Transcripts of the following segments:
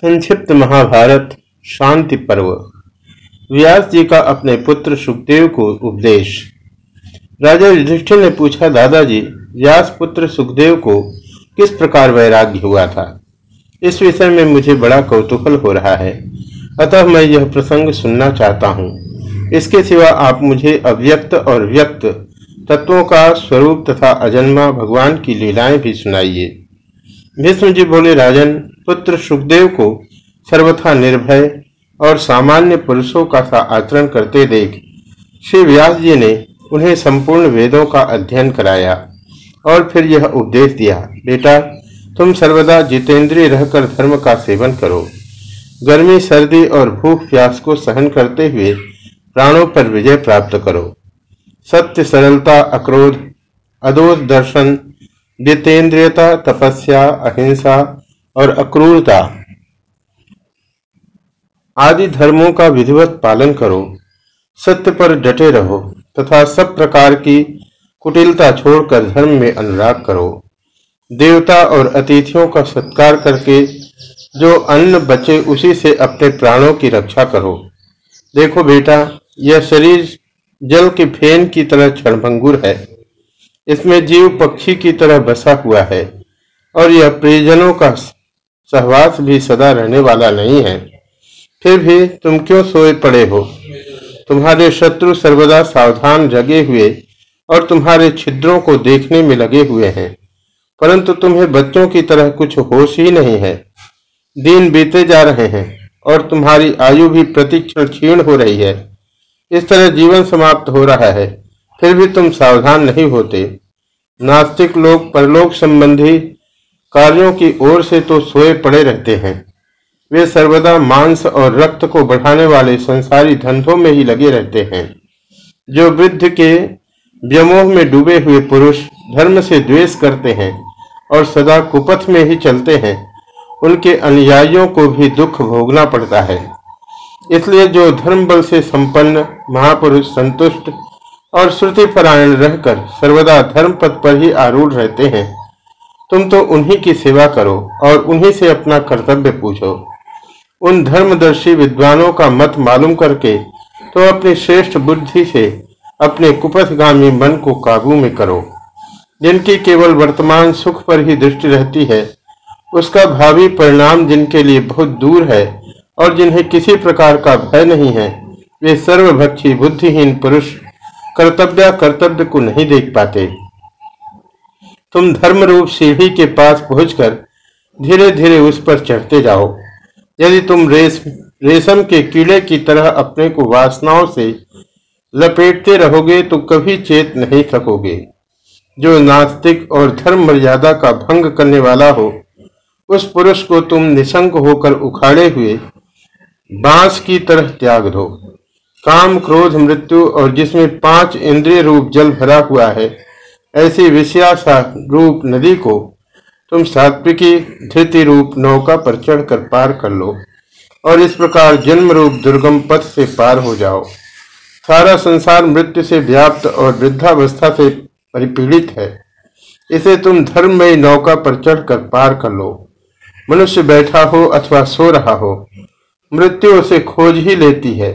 संक्षिप्त महाभारत, शांति पर्व। व्यास जी का अपने पुत्र सुखदेव को उपदेश। राजा युधिष्ठिर ने पूछा, दादाजी, व्यास पुत्र सुखदेव को किस प्रकार वैराग्य हुआ था? इस विषय में मुझे बड़ा कौतूहल हो रहा है। अतः मैं यह प्रसंग सुनना चाहता हूँ। इसके सिवा आप मुझे अव्यक्त और व्यक्त तत्वों का स्वरूप तथा अजन्मा भगवान की लीलाएँ भी सुनाइए। भीष्म जी बोले, राजन पुत्र सुखदेव को सर्वथा निर्भय और सामान्य पुरुषों का सा आचरण करते देख, श्री व्यास जी ने उन्हें संपूर्ण वेदों का अध्ययन कराया और फिर यह उपदेश दिया, बेटा, तुम सर्वदा जितेंद्रिय रहकर धर्म का सेवन करो। गर्मी, सर्दी और भूख, प्यास को सहन करते हुए प्राणों पर विजय प्राप्त करो। सत्य, सरलता, अक्रोध, अदोष दर्शन, जितेंद्रियता, तपस्या, अहिंसा और अक्रूरता। आदि धर्मों का विधिवत पालन करो, सत्य पर डटे रहो, तथा सब प्रकार की कुटिलता छोड़कर धर्म में अनुराग करो। देवता और अतिथियों का सत्कार करके जो अन्न बचे उसी से अपने प्राणों की रक्षा करो। देखो बेटा, यह शरीर जल के फेन की तरह क्षणभंगुर है। इसमें जीव पक्षी की तरह बसा हुआ है और यह प्रियजनों का सहवास भी सदा रहने वाला नहीं है। फिर भी तुम क्यों सोए पड़े हो? तुम्हारे शत्रु सर्वदा सावधान जगे हुए और तुम्हारे छिद्रों को देखने में लगे हुए हैं। परंतु तुम्हें बच्चों की तरह कुछ होश ही नहीं है। दिन बीते जा रहे हैं और तुम्हारी आयु भी प्रतिक्षण क्षीण हो रही है। इस तरह जीवन समाप्त हो रहा है। फिर भी तुम सावधान नहीं होते। नास्तिक लोग परलोक संबंधी कार्यों की ओर से तो सोए पड़े रहते हैं। वे सर्वदा मांस और रक्त को बढ़ाने वाले संसारी धंधों में ही लगे रहते हैं। जो वृद्ध के व्यमोह में डूबे हुए पुरुष धर्म से द्वेष करते हैं और सदा कुपथ में ही चलते हैं, उनके अनुयायियों को भी दुख भोगना पड़ता है। इसलिए जो धर्म बल से संपन्न, महापुरुष संतुष्ट और श्रुतिपरायण रहकर सर्वदा धर्म पथ पर ही आरूढ़ रहते हैं। तुम तो उन्हीं की सेवा करो और उन्हीं से अपना कर्तव्य पूछो। उन धर्मदर्शी विद्वानों का मत मालूम करके तो अपनी श्रेष्ठ बुद्धि से अपने कुपथगामी मन को काबू में करो। जिनकी केवल वर्तमान सुख पर ही दृष्टि रहती है, उसका भावी परिणाम जिनके लिए बहुत दूर है और जिन्हें किसी प्रकार का भय नहीं है, वे सर्वभक्षी बुद्धिहीन पुरुष कर्तव्य कर्तव्य को नहीं देख पाते। तुम धर्म रूप सीढ़ी के पास पहुंचकर धीरे धीरे उस पर चढ़ते जाओ। यदि तुम रेस, रेशम के कीड़े की तरह अपने को वासनाओं से लपेटते रहोगे तो कभी चेत नहीं थकोगे। जो नास्तिक और धर्म मर्यादा का भंग करने वाला हो, उस पुरुष को तुम निशंक होकर उखाड़े हुए बाँस की तरह त्याग दो। काम, क्रोध, मृत्यु और जिसमें पाँच इंद्रिय रूप जल भरा हुआ है ऐसी विषयासा रूप नदी को, तुम सात्विकी धृति रूप नौका पर चढ़कर पार कर लो, और इस प्रकार जन्म रूप दुर्गम पथ से पार हो जाओ। सारा संसार मृत्यु से व्याप्त और वृद्धावस्था से परिपीड़ित है। इसे तुम धर्ममयी नौका पर चढ़कर पार कर लो। मनुष्य बैठा हो अथवा सो रहा हो, मृत्यु उसे खोज ही लेती है।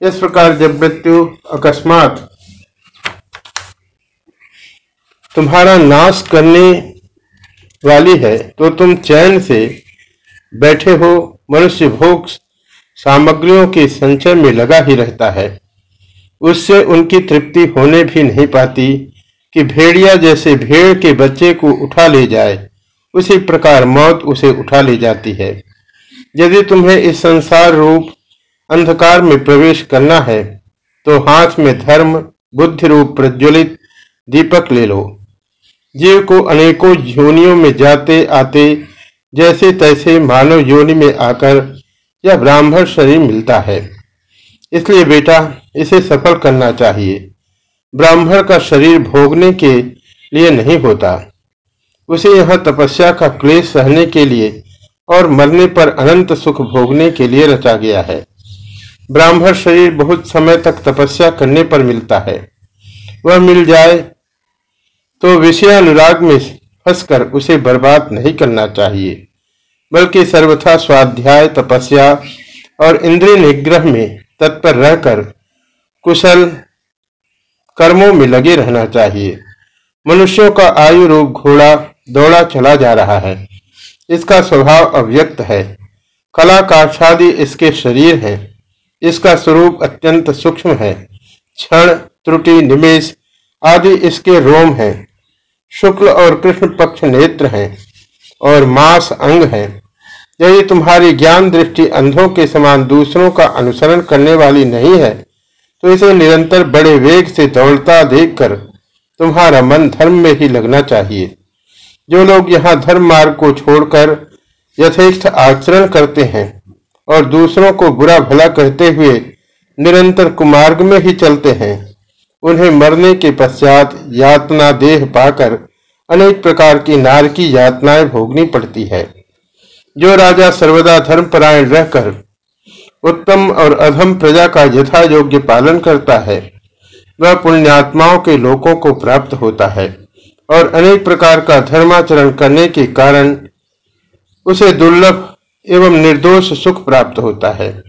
इस प्रकार जब मृत्यु अकस्मात तुम्हारा नाश करने वाली है तो तुम चैन से बैठे हो। मनुष्य भोग सामग्रियों के संचय में लगा ही रहता है। उससे उनकी तृप्ति होने भी नहीं पाती कि भेड़िया जैसे भेड़ के बच्चे को उठा ले जाए। उसी प्रकार मौत उसे उठा ले जाती है। यदि तुम्हें इस संसार रूप अंधकार में प्रवेश करना है तो हाथ में धर्म, बुद्धि रूप प्रज्वलित दीपक ले लो। जीव को अनेकों योनियों में जाते, आते, जैसे तैसे मानव योनि में आकर यह ब्राह्मण शरीर मिलता है। इसलिए बेटा, इसे सफल करना चाहिए। ब्राह्मण का शरीर भोगने के लिए नहीं होता। उसे यह तपस्या का क्लेश सहने के लिए और मरने पर अनंत सुख भोगने के लिए रचा गया है। ब्राह्मण शरीर बहुत समय तक तपस्या करने पर मिलता है। वह मिल जाए तो विषय अनुराग में फंसकर उसे बर्बाद नहीं करना चाहिए, बल्कि सर्वथा स्वाध्याय तपस्या और इंद्रिय निग्रह में तत्पर रहकर कुशल कर्मों में लगे रहना चाहिए। मनुष्यों का आयु रूप घोड़ा दौड़ा चला जा रहा है। इसका स्वभाव अव्यक्त है। कला का आच्छादी इसके शरीर है। इसका स्वरूप अत्यंत सूक्ष्म है। क्षण, त्रुटि निमेश आदि इसके रोम हैं। शुक्ल और कृष्ण पक्ष नेत्र हैं और मास अंग हैं। यदि तुम्हारी ज्ञान दृष्टि अंधों के समान दूसरों का अनुसरण करने वाली नहीं है तो इसे निरंतर बड़े वेग से दौड़ता देखकर तुम्हारा मन धर्म में ही लगना चाहिए। जो लोग यहाँ धर्म मार्ग को छोड़कर यथेष्ट आचरण करते हैं और दूसरों को बुरा भला कहते हुए निरंतर कुमार्ग में ही चलते हैं उन्हें मरने के पश्चात यातना देह पाकर अनेक प्रकार की नार की यातनाएँ भोगनी पड़ती है। जो राजा सर्वदा धर्मपरायण रहकर उत्तम और अधम प्रजा का यथा योग्य पालन करता है, वह पुण्यात्माओं के लोगों को प्राप्त होता है और अनेक प्रकार का धर्माचरण करने के कारण उसे दुर्लभ एवं निर्दोष सुख प्राप्त होता है।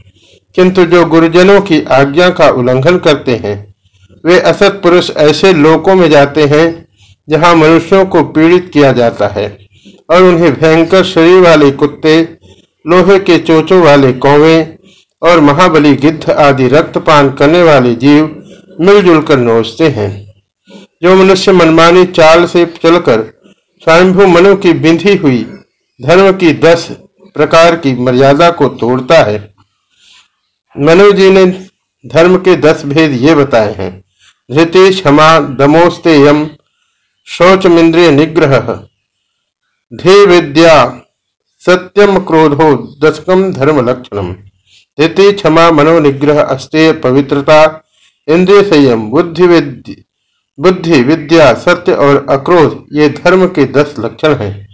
किंतु जो गुरुजनों की आज्ञा का उल्लंघन करते हैं वे असत पुरुष ऐसे लोकों में जाते हैं, जहाँ मनुष्यों को पीड़ित किया जाता है, और उन्हें भयंकर शरीर वाले कुत्ते, लोहे के चोचों वाले कौवे, और महाबली गिद्ध आदि रक्तपान करने वाले जीव मिलजुल कर नोचते हैं। जो मनुष्य मनमानी चाल से चलकर स्वयंभू मनु की बिंधी हुई धर्म की दस प्रकार की मर्यादा को तोड़ता है। मनु जी ने धर्म के दस भेद ये बताए हैं। धृति क्षमा दमोस्तेयम शौचमिंद्रिय निग्रह धी विद्या सत्यम क्रोधो दशकम धर्म लक्षणम धृति क्षमा मनोनिग्रह अस्तेय पवित्रता इंद्रिय संयम बुद्धि विद्य बुद्धि, विद्या, सत्य और अक्रोध, ये धर्म के दस लक्षण हैं।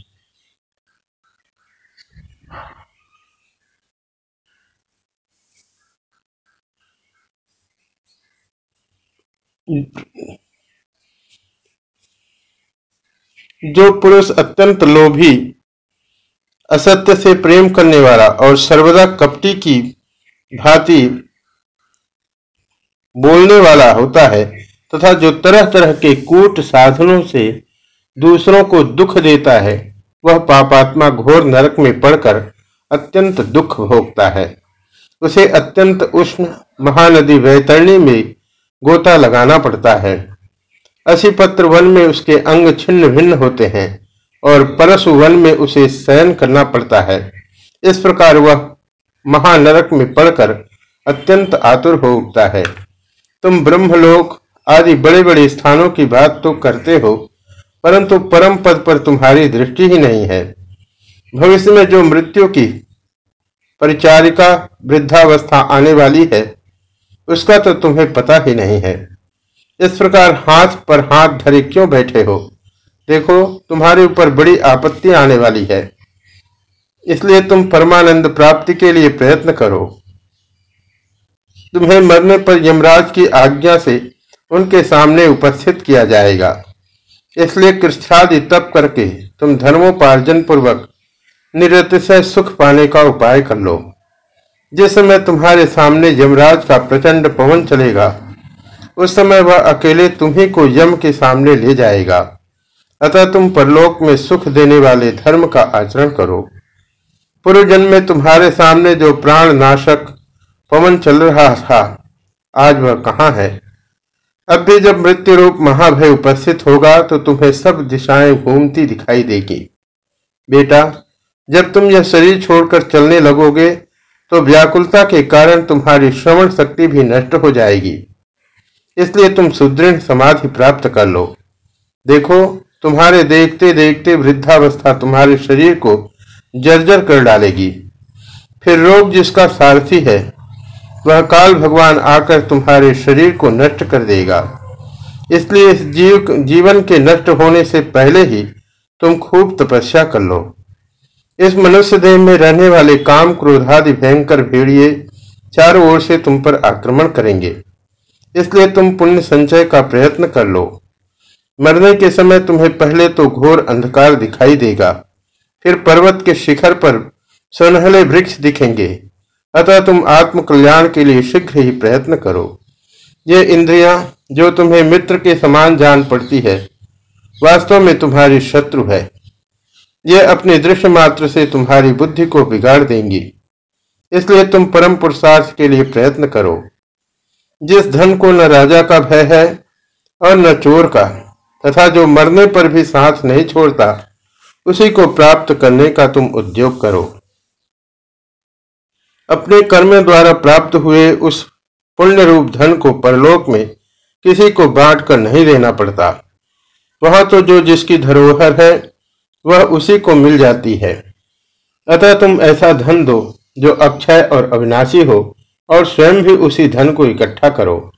जो पुरुष अत्यंत लोभी, असत्य से प्रेम करने वाला और सर्वदा कपटी की भांति बोलने वाला होता है तथा जो तरह तरह के कूट साधनों से दूसरों को दुख देता है, वह पापात्मा घोर नरक में पड़कर अत्यंत दुख भोगता है। उसे अत्यंत उष्ण महानदी वैतरणी में गोता लगाना पड़ता है। असीपत्र वन में उसके अंग छिन्न भिन्न होते हैं और परशु वन में उसे शयन करना पड़ता है। इस प्रकार वह महानरक में पड़कर अत्यंत आतुर हो उठता है। तुम ब्रह्मलोक आदि बड़े बड़े स्थानों की बात तो करते हो, परंतु परम पद पर तुम्हारी दृष्टि ही नहीं है। भविष्य में जो मृत्यु की परिचारिका वृद्धावस्था आने वाली है उसका तो तुम्हें पता ही नहीं है। इस प्रकार हाथ पर हाथ धरे क्यों बैठे हो? देखो, तुम्हारे ऊपर बड़ी आपत्ति आने वाली है। इसलिए तुम परमानंद प्राप्ति के लिए प्रयत्न करो। तुम्हें मरने पर यमराज की आज्ञा से उनके सामने उपस्थित किया जाएगा। इसलिए कृष्णादि तप करके तुम धर्मोपार्जन पूर्वक निरतिशय सुख पाने का उपाय कर लो। जिस समय तुम्हारे सामने यमराज का प्रचंड पवन चलेगा, उस समय वह अकेले तुम्ही को यम के सामने ले जाएगा। अतः तुम परलोक में सुख देने वाले धर्म का आचरण करो। पूर्व जन्म में तुम्हारे सामने जो प्राण नाशक पवन चल रहा था, आज वह कहाँ है? अब भी जब मृत्यु रूप महाभय उपस्थित होगा तो तुम्हें सब दिशाएँ घूमती दिखाई देगी। बेटा, जब तुम यह शरीर छोड़कर चलने लगोगे तो व्याकुलता के कारण तुम्हारी श्रवण शक्ति भी नष्ट हो जाएगी। इसलिए तुम सुदृढ़ समाधि प्राप्त कर लो। देखो, तुम्हारे देखते देखते वृद्धावस्था तुम्हारे शरीर को जर्जर कर डालेगी। फिर रोग जिसका सारथी है, वह काल भगवान आकर तुम्हारे शरीर को नष्ट कर देगा। इसलिए इस जीव, जीवन के नष्ट होने से पहले ही तुम खूब तपस्या कर लो। इस मनुष्य देह में रहने वाले काम क्रोधादि भयंकर भेड़िए चारों ओर से तुम पर आक्रमण करेंगे। इसलिए तुम पुण्य संचय का प्रयत्न कर लो। मरने के समय तुम्हें पहले तो घोर अंधकार दिखाई देगा। फिर पर्वत के शिखर पर सुनहले वृक्ष दिखेंगे। अतः तुम आत्म कल्याण के लिए शीघ्र ही प्रयत्न करो। ये इंद्रियाँ जो तुम्हें मित्र के समान जान पड़ती है, वास्तव में तुम्हारी शत्रु है। ये अपने दृश्य मात्र से तुम्हारी बुद्धि को बिगाड़ देंगी। इसलिए तुम परम पुरुषार्थ के लिए प्रयत्न करो। जिस धन को न राजा का भय है और न चोर का, तथा जो मरने पर भी सांस नहीं छोड़ता, उसी को प्राप्त करने का तुम उद्योग करो। अपने कर्म द्वारा प्राप्त हुए उस पुण्य रूप धन को परलोक में किसी को बांट कर नहीं देना पड़ता। वहाँ तो जो जिसकी धरोहर है वह उसी को मिल जाती है। अतः तुम ऐसा धन दो, जो अक्षय और अविनाशी हो, और स्वयं भी उसी धन को इकट्ठा करो।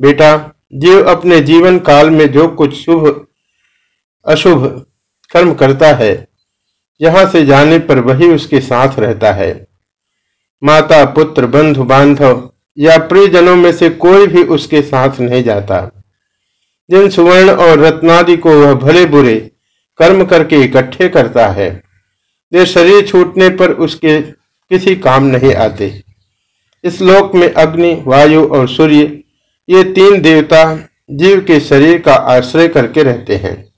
बेटा, जीव अपने जीवन काल में जो कुछ शुभ, अशुभ कर्म करता है, यहाँ से जाने पर वही उसके साथ रहता है। माता, पुत्र, बंधु, बांधव या प्रियजनों में से कोई भी उसके साथ नहीं जाता। जिन सुवर्ण और रत्नादि को वह भले बुरे कर्म करके इकट्ठे करता है। वे शरीर छूटने पर उसके किसी काम नहीं आते। इस लोक में अग्नि, वायु और सूर्य, ये तीन देवता जीव के शरीर का आश्रय करके रहते हैं।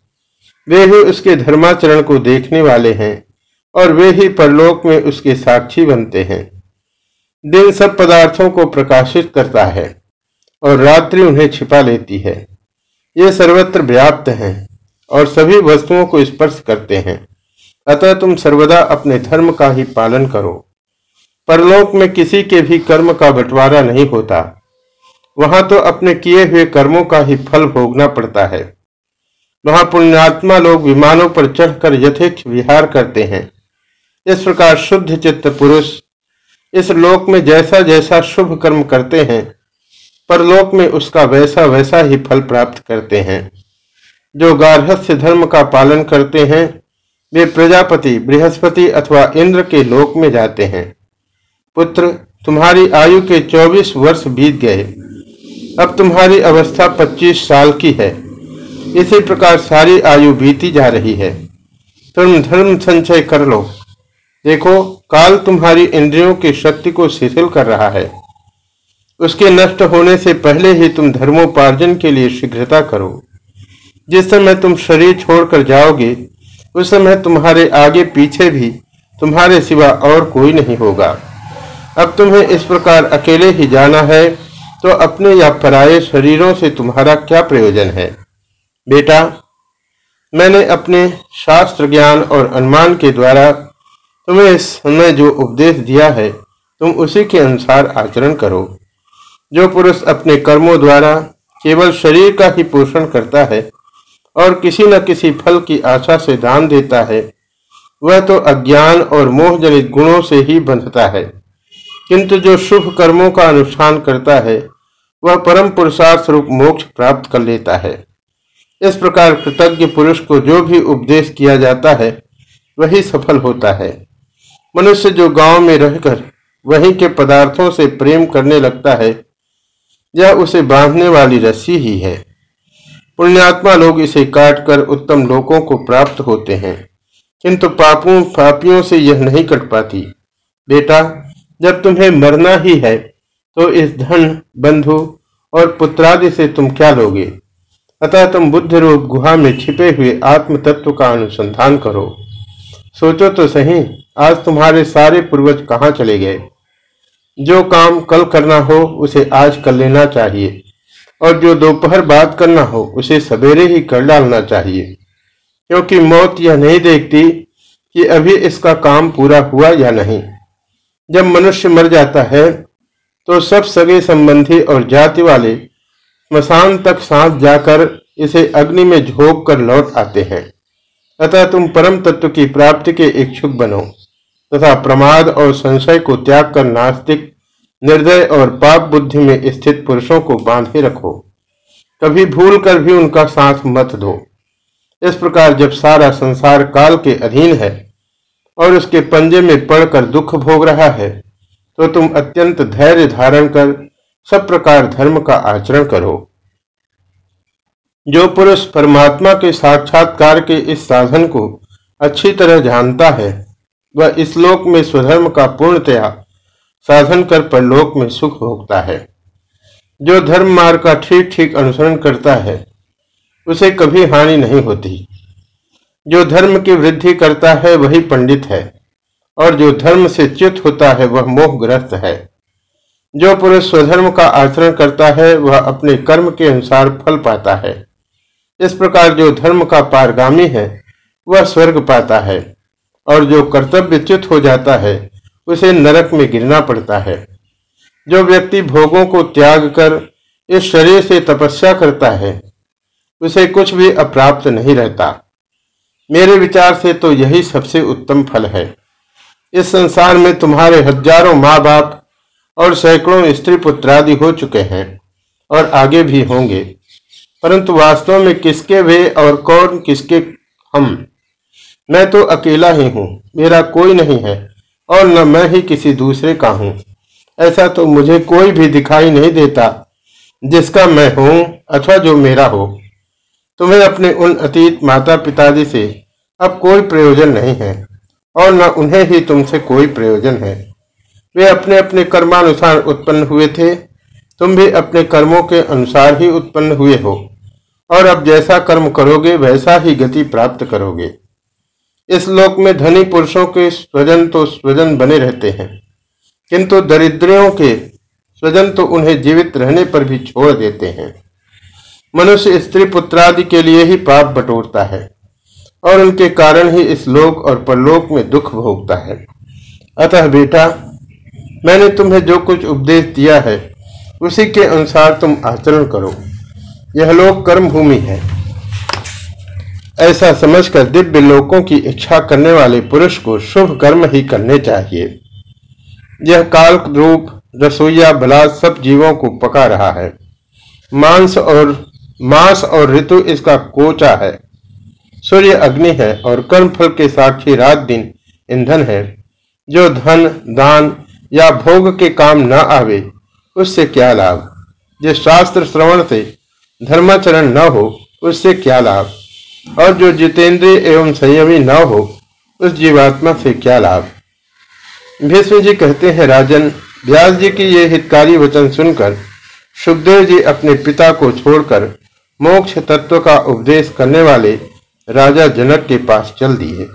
वे ही उसके धर्माचरण को देखने वाले हैं और वे ही परलोक में उसके साक्षी बनते हैं। दिन सब पदार्थों को प्रकाशित करता है और रात्रि उन्हें छिपा लेती है। ये सर्वत्र व्याप्त हैं। और सभी वस्तुओं को स्पर्श करते हैं। अतः तुम सर्वदा अपने धर्म का ही पालन करो। परलोक में किसी के भी कर्म का बंटवारा नहीं होता। वहाँ तो अपने किए हुए कर्मों का ही फल भोगना पड़ता है। वहाँ पुण्यात्मा लोग विमानों पर चढ़कर यथेक्ष विहार करते हैं। इस प्रकार शुद्ध चित्त पुरुष इस लोक में जैसा जैसा शुभ कर्म करते हैं, परलोक में उसका वैसा वैसा ही फल प्राप्त करते हैं। जो गार्हस्थ्य धर्म का पालन करते हैं, वे प्रजापति, बृहस्पति अथवा इंद्र के लोक में जाते हैं। पुत्र, तुम्हारी आयु के चौबीस वर्ष बीत गए। अब तुम्हारी अवस्था पच्चीस साल की है। इसी प्रकार सारी आयु बीती जा रही है। तुम धर्म संचय कर लो। देखो, काल तुम्हारी इंद्रियों की शक्ति को शिथिल कर रहा है। उसके नष्ट होने से पहले ही तुम धर्मोपार्जन के लिए शीघ्रता करो। जिस समय तुम शरीर छोड़कर जाओगे, उस समय तुम्हारे आगे पीछे भी तुम्हारे सिवा और कोई नहीं होगा। अब तुम्हें इस प्रकार अकेले ही जाना है तो अपने या पराये शरीरों से तुम्हारा क्या प्रयोजन है? बेटा, मैंने अपने शास्त्र ज्ञान और अनुमान के द्वारा तुम्हें इस समय जो उपदेश दिया है, तुम उसी के अनुसार आचरण करो। जो पुरुष अपने कर्मों द्वारा केवल शरीर का ही पोषण करता है और किसी न किसी फल की आशा से दान देता है। वह तो अज्ञान और मोह जनित गुणों से ही बंधता है। किंतु जो शुभ कर्मों का अनुष्ठान करता है, वह परम पुरुषार्थ रूप मोक्ष प्राप्त कर लेता है। इस प्रकार कृतज्ञ पुरुष को जो भी उपदेश किया जाता है, वही सफल होता है। मनुष्य जो गाँव में रहकर वहीं के पदार्थों से प्रेम करने लगता है, यह उसे बांधने वाली रस्सी ही है। पुण्यात्मा लोग इसे काटकर उत्तम लोकों को प्राप्त होते हैं। किंतु पापों, पापियों से यह नहीं कट पाती। बेटा, जब तुम्हें मरना ही है तो इस धन, बंधु और पुत्रादि से तुम क्या लोगे? अतः तुम बुद्ध रूप गुहा में छिपे हुए आत्म तत्व का अनुसंधान करो। सोचो तो सही, आज तुम्हारे सारे पूर्वज कहाँ चले गए? जो काम कल करना हो, उसे आज कर लेना चाहिए। और जो दोपहर बात करना हो, उसे सवेरे ही कर डालना चाहिए। क्योंकि मौत यह नहीं देखती कि अभी इसका काम पूरा हुआ या नहीं। जब मनुष्य मर जाता है तो सब सगे संबंधी और जाति वाले स्मशान तक सांस जाकर इसे अग्नि में झोंक कर लौट आते हैं। अतः तुम परम तत्व की प्राप्ति के इच्छुक बनो, तथा प्रमाद और संशय को त्याग कर नास्तिक निर्दय और पाप बुद्धि में स्थित पुरुषों को बांधे रखो। कभी भूल कर भी उनका सांस मत दो। इस प्रकार जब सारा संसार काल के अधीन है और उसके पंजे में पड़कर दुख भोग रहा है तो तुम अत्यंत धैर्य धारण कर सब प्रकार धर्म का आचरण करो। जो पुरुष परमात्मा के साक्षात्कार के इस साधन को अच्छी तरह जानता है, वह इस लोक में स्वधर्म का पूर्णतया साधन कर परलोक में सुख भोगता है। जो धर्म मार्ग का ठीक ठीक अनुसरण करता है, उसे कभी हानि नहीं होती। जो धर्म की वृद्धि करता है, वही पंडित है, और जो धर्म से च्युत होता है, वह मोहग्रस्त है। जो पुरुष स्वधर्म का आचरण करता है, वह अपने कर्म के अनुसार फल पाता है। इस प्रकार जो धर्म का पारगामी है, वह स्वर्ग पाता है, और जो कर्तव्यच्युत हो जाता है उसे नरक में गिरना पड़ता है। जो व्यक्ति भोगों को त्याग कर इस शरीर से तपस्या करता है, उसे कुछ भी अप्राप्त नहीं रहता। मेरे विचार से तो यही सबसे उत्तम फल है। इस संसार में तुम्हारे हज़ारों माँ बाप और सैकड़ों स्त्री पुत्रादि हो चुके हैं और आगे भी होंगे। परंतु वास्तव में किसके वे और कौन किसके हम? मैं तो अकेला ही हूँ, मेरा कोई नहीं है। और न मैं ही किसी दूसरे का हूँ। ऐसा तो मुझे कोई भी दिखाई नहीं देता, जिसका मैं हूँ अथवा जो मेरा हो। तुम्हें अपने उन अतीत माता पिताजी से अब कोई प्रयोजन नहीं है, और न उन्हें ही तुमसे कोई प्रयोजन है। वे अपने अपने कर्मानुसार उत्पन्न हुए थे, तुम भी अपने कर्मों के अनुसार ही उत्पन्न हुए हो, और अब जैसा कर्म करोगे, वैसा ही गति प्राप्त करोगे। इस लोक में धनी पुरुषों के स्वजन तो स्वजन बने रहते हैं, किंतु दरिद्रियों के स्वजन तो उन्हें जीवित रहने पर भी छोड़ देते हैं। मनुष्य स्त्री पुत्रादि के लिए ही पाप बटोरता है, और उनके कारण ही इस लोक और परलोक में दुख भोगता है। अतः बेटा, मैंने तुम्हें जो कुछ उपदेश दिया है, उसी के अनुसार तुम आचरण करो। यह लोक कर्म भूमि है। ऐसा समझकर दिव्य लोकों की इच्छा करने वाले पुरुष को शुभ कर्म ही करने चाहिए। यह काल रूप, रसोईया, बलात् सब जीवों को पका रहा है। मांस और मांस और ऋतु इसका कोचा है। सूर्य अग्नि है और कर्म फल के साक्षी रात दिन ईंधन है। जो धन, दान या भोग के काम न आवे, उससे क्या लाभ? जिस शास्त्र श्रवण से धर्माचरण न हो, उससे क्या लाभ? और जो जितेंद्रिय एवं संयमी न हो, उस जीवात्मा से क्या लाभ? भीष्म जी कहते हैं, राजन, व्यास जी की ये हितकारी वचन सुनकर, सुखदेव जी अपने पिता को छोड़कर मोक्ष तत्व का उपदेश करने वाले राजा जनक के पास चल दिए।